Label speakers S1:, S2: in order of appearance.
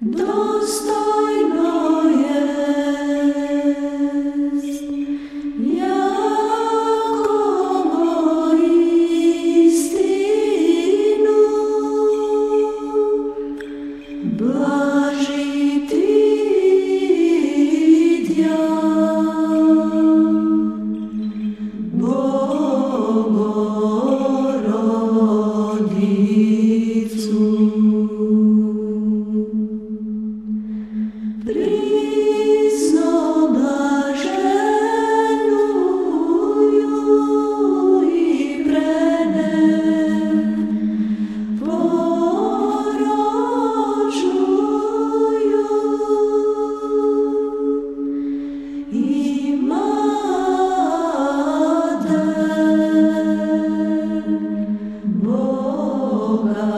S1: Dostojno jest, jako istinu, blaži ti. Boga